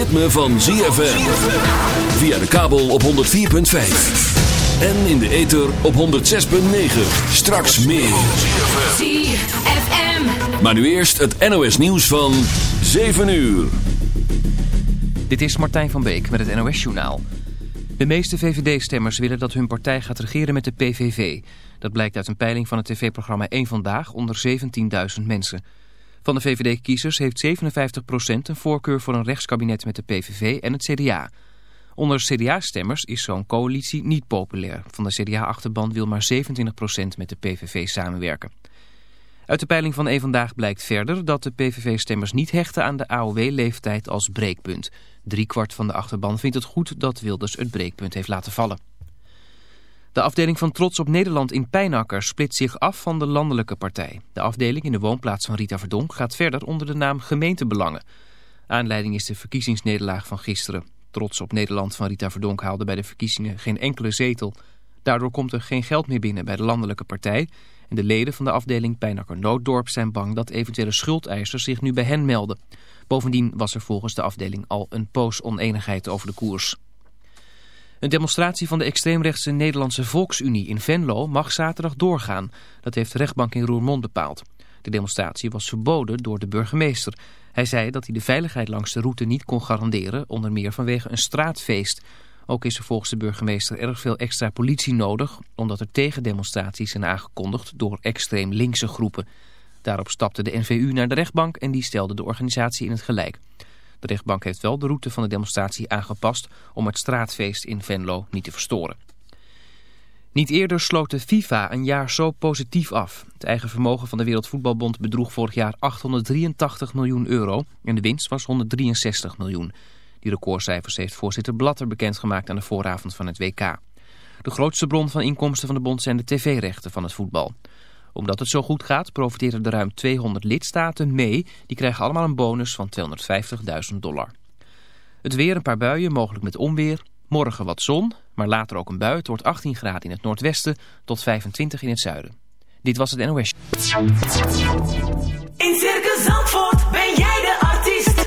Ritme van ZFM. Via de kabel op 104.5. En in de ether op 106.9. Straks meer. ZFM. Maar nu eerst het NOS nieuws van 7 uur. Dit is Martijn van Beek met het NOS-journaal. De meeste VVD-stemmers willen dat hun partij gaat regeren met de PVV. Dat blijkt uit een peiling van het tv-programma 1 Vandaag onder 17.000 mensen. Van de VVD-kiezers heeft 57% een voorkeur voor een rechtskabinet met de PVV en het CDA. Onder CDA-stemmers is zo'n coalitie niet populair. Van de CDA-achterban wil maar 27% met de PVV samenwerken. Uit de peiling van een Vandaag blijkt verder dat de PVV-stemmers niet hechten aan de AOW-leeftijd als breekpunt. Driekwart van de achterban vindt het goed dat Wilders het breekpunt heeft laten vallen. De afdeling van Trots op Nederland in Pijnakker split zich af van de landelijke partij. De afdeling in de woonplaats van Rita Verdonk gaat verder onder de naam Gemeentebelangen. Aanleiding is de verkiezingsnederlaag van gisteren. Trots op Nederland van Rita Verdonk haalde bij de verkiezingen geen enkele zetel. Daardoor komt er geen geld meer binnen bij de landelijke partij... En de leden van de afdeling Pijnakker Nooddorp zijn bang dat eventuele schuldeisers zich nu bij hen melden. Bovendien was er volgens de afdeling al een poos oneenigheid over de koers. Een demonstratie van de extreemrechtse Nederlandse Volksunie in Venlo mag zaterdag doorgaan. Dat heeft de rechtbank in Roermond bepaald. De demonstratie was verboden door de burgemeester. Hij zei dat hij de veiligheid langs de route niet kon garanderen, onder meer vanwege een straatfeest. Ook is er volgens de burgemeester erg veel extra politie nodig... omdat er tegendemonstraties zijn aangekondigd door extreem linkse groepen. Daarop stapte de NVU naar de rechtbank en die stelde de organisatie in het gelijk. De rechtbank heeft wel de route van de demonstratie aangepast... om het straatfeest in Venlo niet te verstoren. Niet eerder sloot de FIFA een jaar zo positief af. Het eigen vermogen van de Wereldvoetbalbond bedroeg vorig jaar 883 miljoen euro... en de winst was 163 miljoen die recordcijfers heeft voorzitter Blatter bekendgemaakt aan de vooravond van het WK. De grootste bron van inkomsten van de bond zijn de tv-rechten van het voetbal. Omdat het zo goed gaat, profiteren de ruim 200 lidstaten mee. Die krijgen allemaal een bonus van 250.000 dollar. Het weer een paar buien, mogelijk met onweer. Morgen wat zon, maar later ook een bui. Het wordt 18 graden in het noordwesten tot 25 in het zuiden. Dit was het NOS. In Circus Zandvoort ben jij de artiest.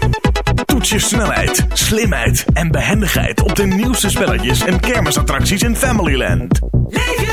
Toets je snelheid, slimheid en behendigheid op de nieuwste spelletjes en kermisattracties in Familyland. Leef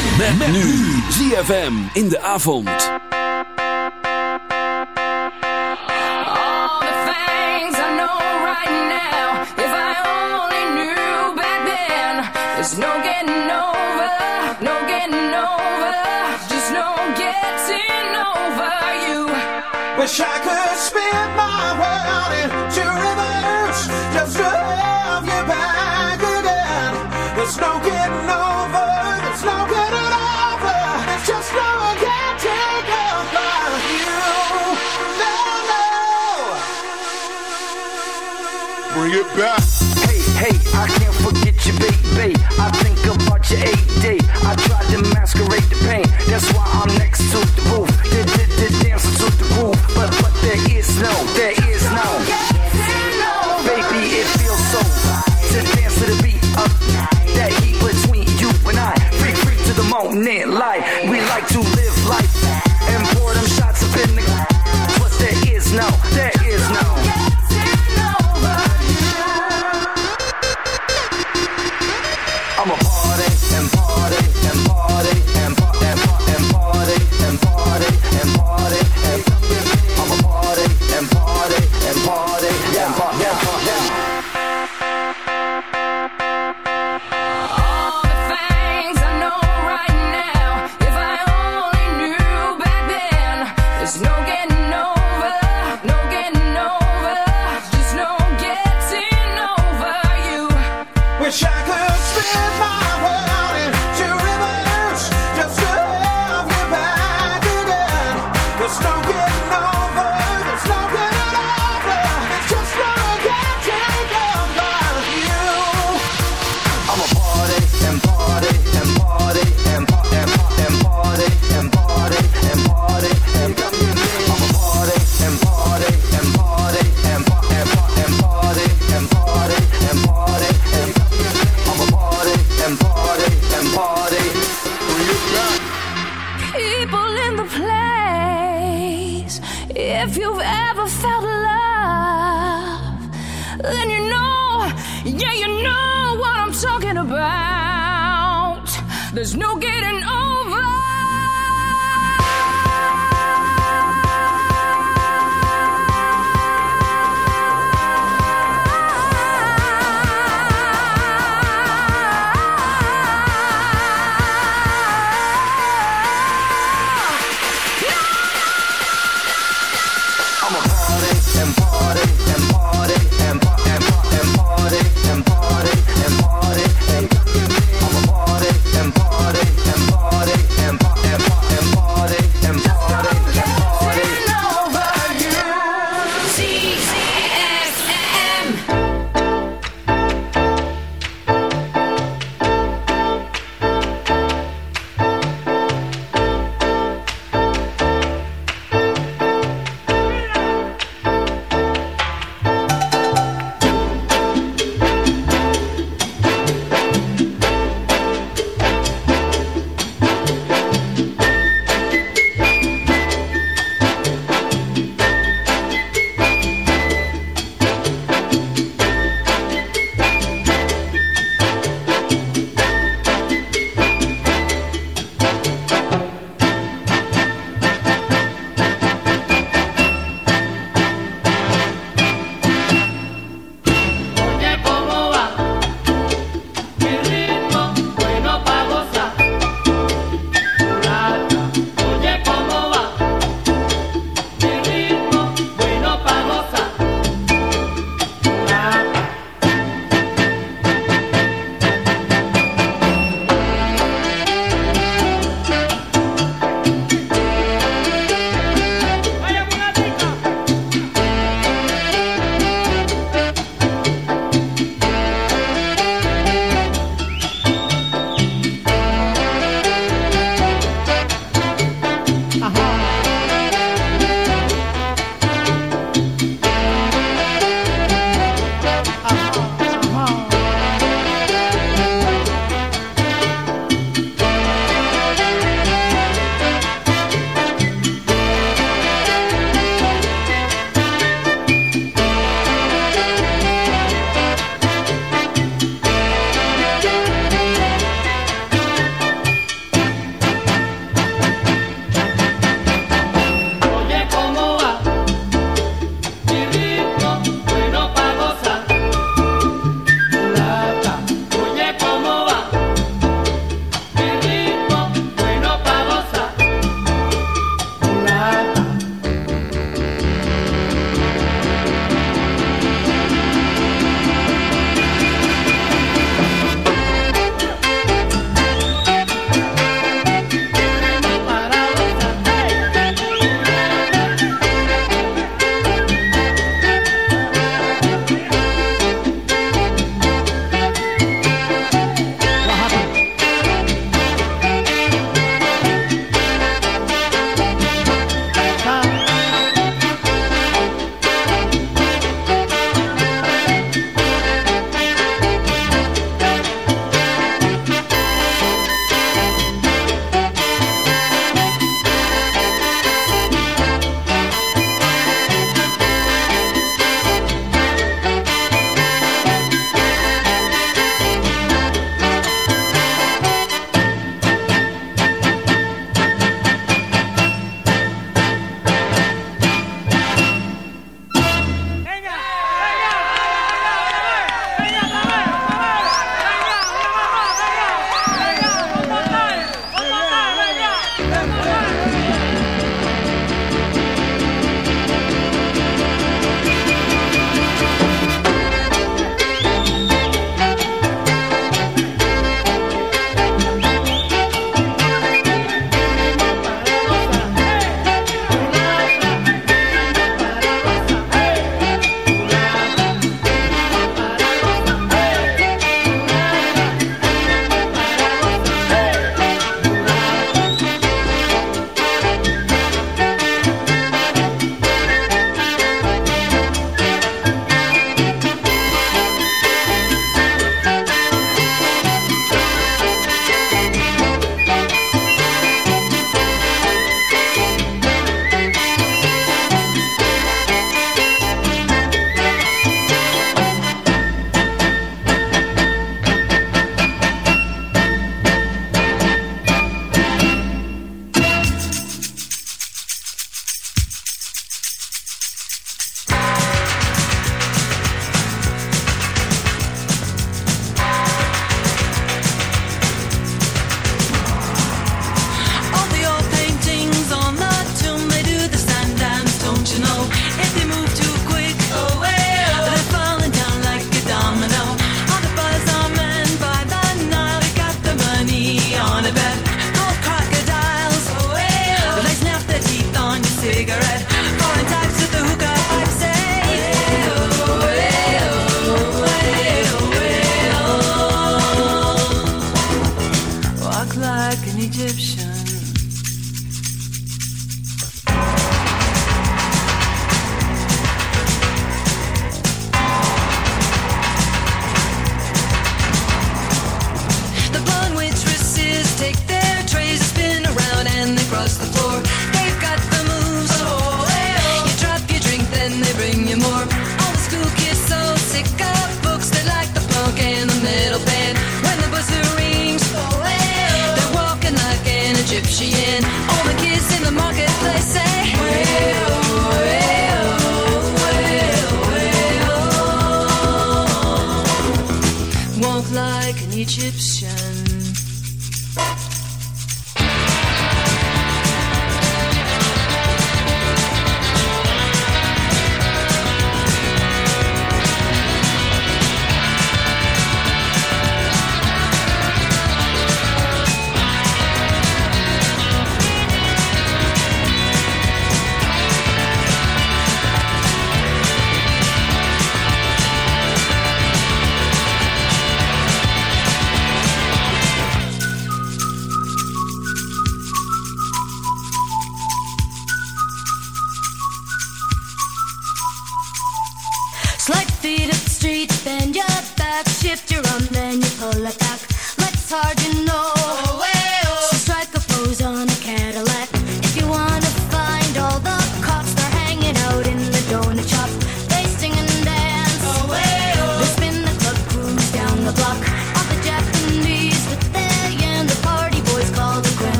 Met, nu ZFM in de avond. All the things I know right now, if I only knew back then, there's no getting over, no getting over, just no getting over you. Wish I could spin my world into reverse just to have you back again. There's no getting Bring it back.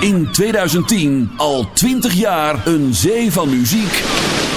in 2010 al 20 jaar een zee van muziek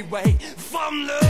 anyway. From love,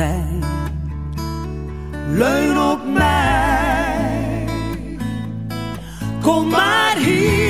zijn. Leun op mij, kom maar hier.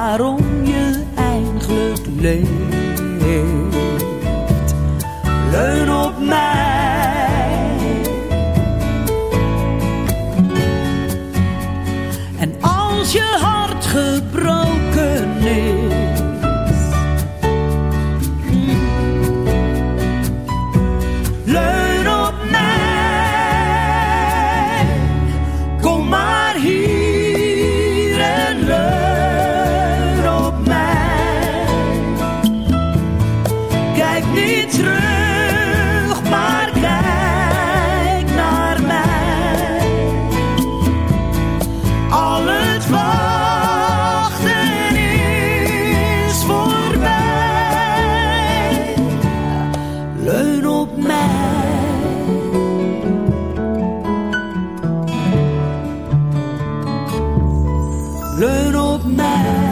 leun op mij.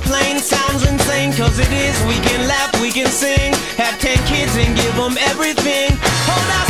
airplane sounds insane, cause it is. We can laugh, we can sing, have ten kids and give them everything. Hold on.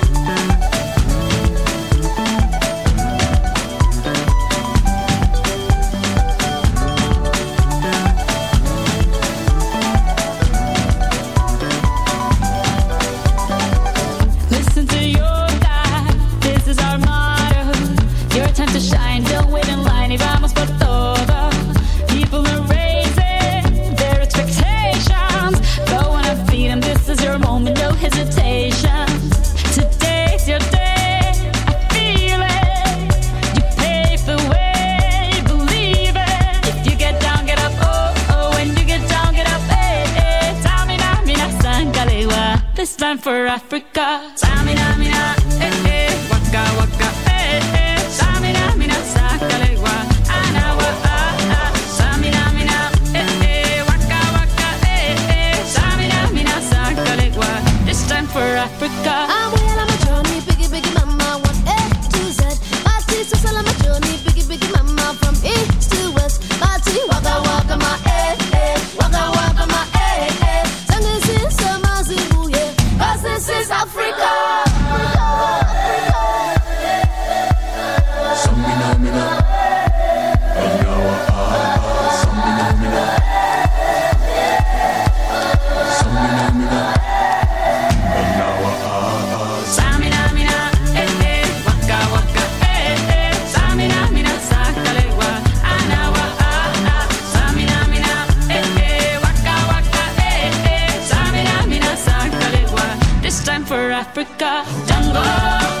for Africa. Africa. Jungle.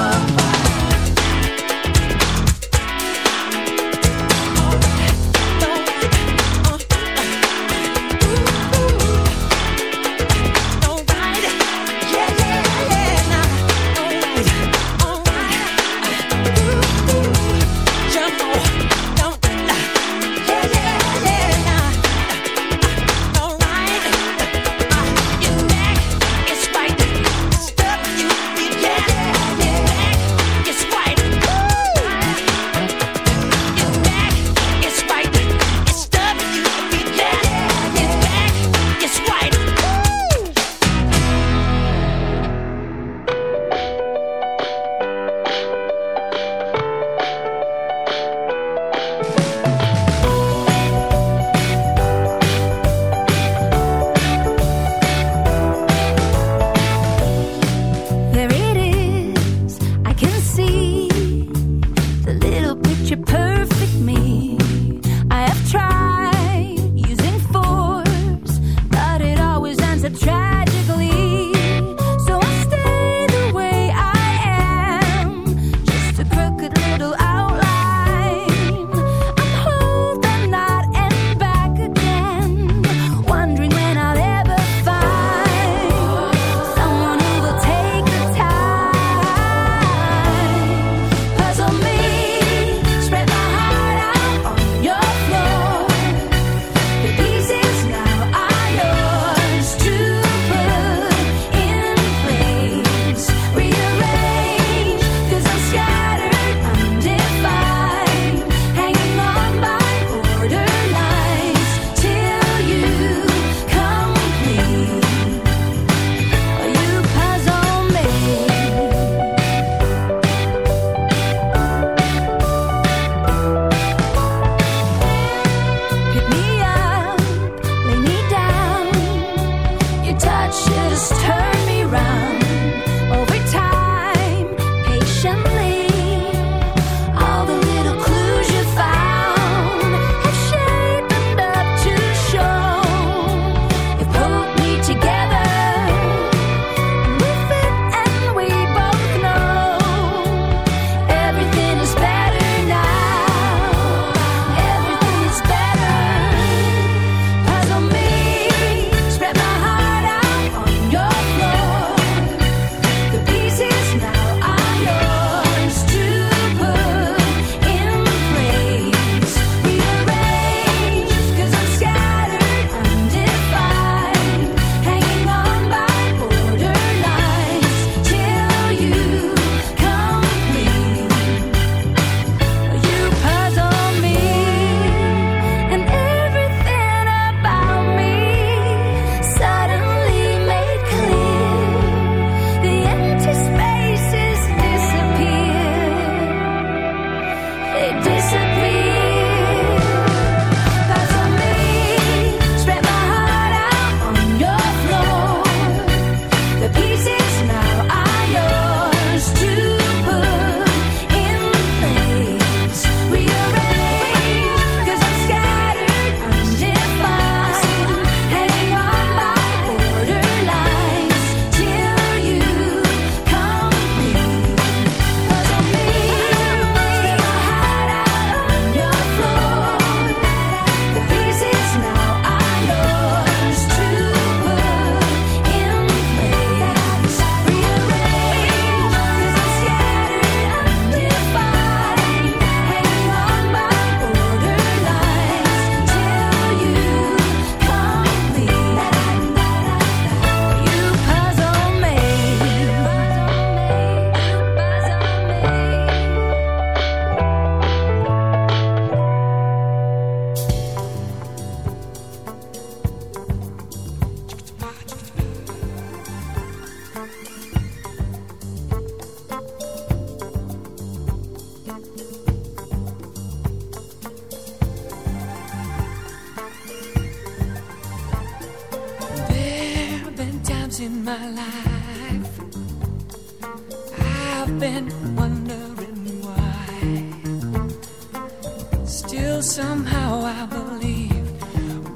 Still, somehow, I believe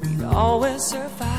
we'd always survive.